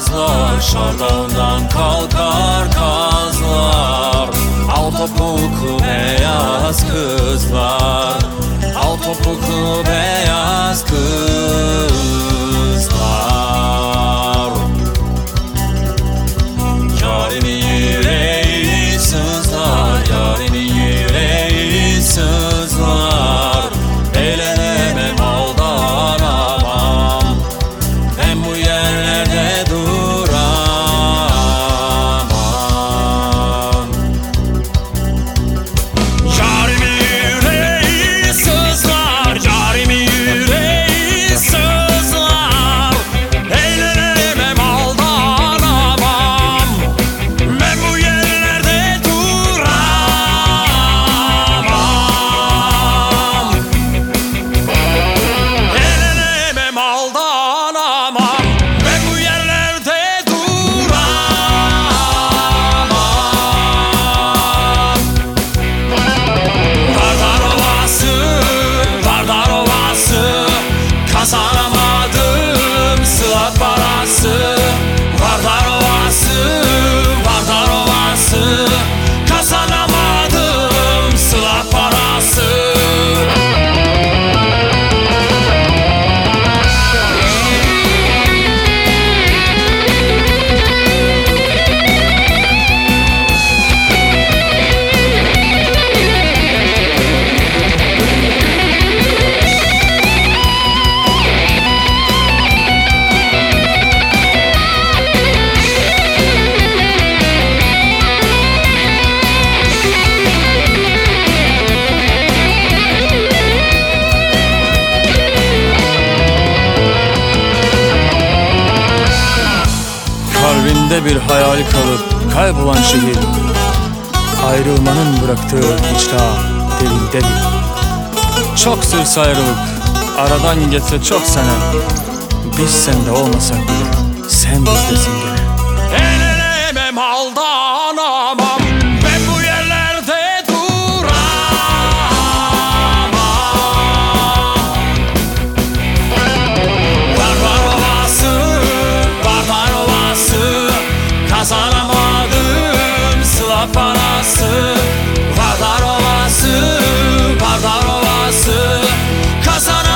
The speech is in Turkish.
sızlar Şardağından kalkar kazlar. Al topuklu beyaz kızlar Kalbinde bir hayal kalıp kaybolan şehir. Ayrılmanın bıraktığı hicra derindedir Çok sürse ayrılık aradan geçse çok sene. Biz sende olmasak bile sen bizdesin Kapanası Vardar Ovası Vardar Ovası Kazanan